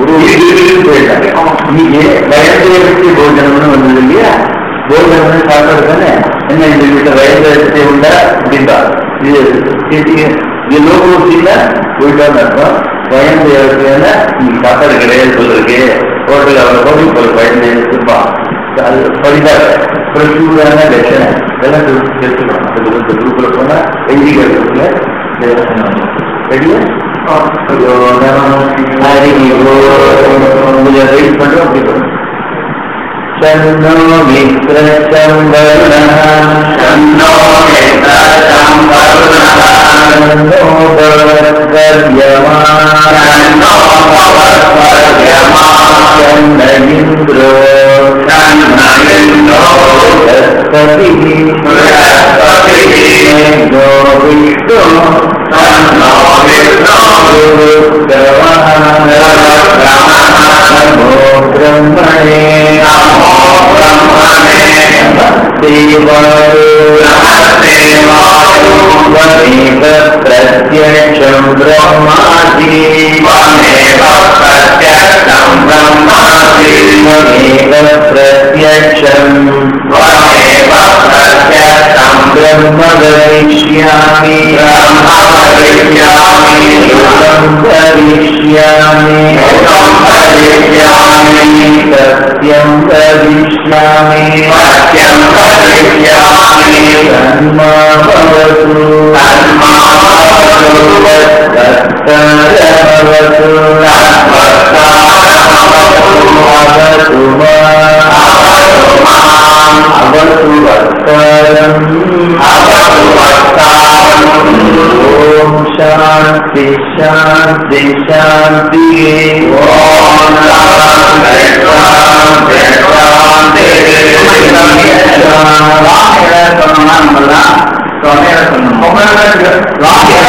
ஒரு வீட்டுக்கு போயிட்டாரு. இன்னைக்கு வயதுக்கு போஜனம்னு வந்தது இல்லையா? போஜனம்னு சாப்பிட்றது தானே? என்ன இந்த வீட்டை வயது உண்டா? அப்படின்றா இது இது லோகத்தில் போயிட்டான்னு அர்த்தம். வயது இடத்துல சாப்பாடு கிடையாது சொல்றதுக்கு ஹோட்டல் அவரை போய் இப்போ இருப்பான் அது படித்தார் இதெல்லாம் தெரிஞ்சுக்கணும். இந்த குரூப்பில் போனால் எழுதி கட்டுறதுல ரெடியா शन्नो मित्रशं वरुणः शन्नो मित्रशं शन्नो भवद्वर्यमा ं ब्रह्मादि ब्रह्मादिष्म प्रत्यक्षम् त्वमेव त्यां ब्रह्म करिष्यामि अवतु वक्तारम् ॐ शान्ति शान्ति शान्तिः ॐ शान्ति शान्ति शिक्षा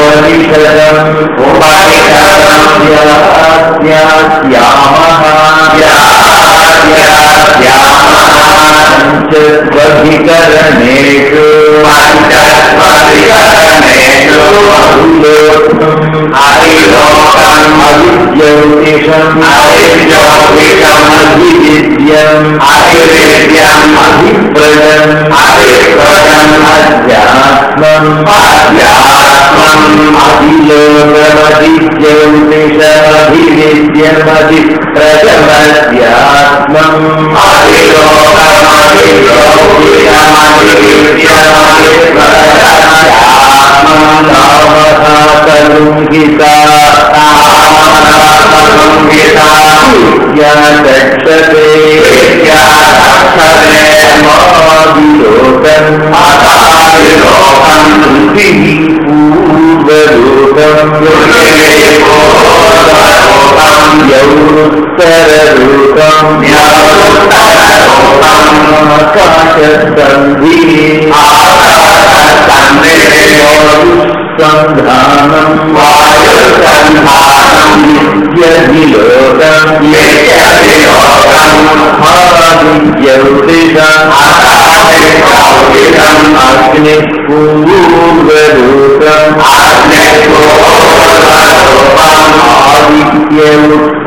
उपनिषदम् पञ्चद्वधिकरणेषु अविज्योतिषम् अभिविद्यम् अभिविद्यम् अभिप्रदम् अभिप्रदम् अध्यात्मम् अध्यात्मम् त्यात्म्यमलाभः कलुगिता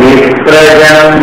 निप्रजम्